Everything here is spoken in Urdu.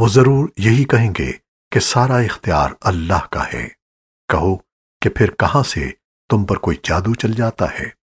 وہ ضرور یہی کہیں گے کہ سارا اختیار اللہ کا ہے۔ کہو کہ پھر کہاں سے تم پر کوئی جادو چل جاتا ہے؟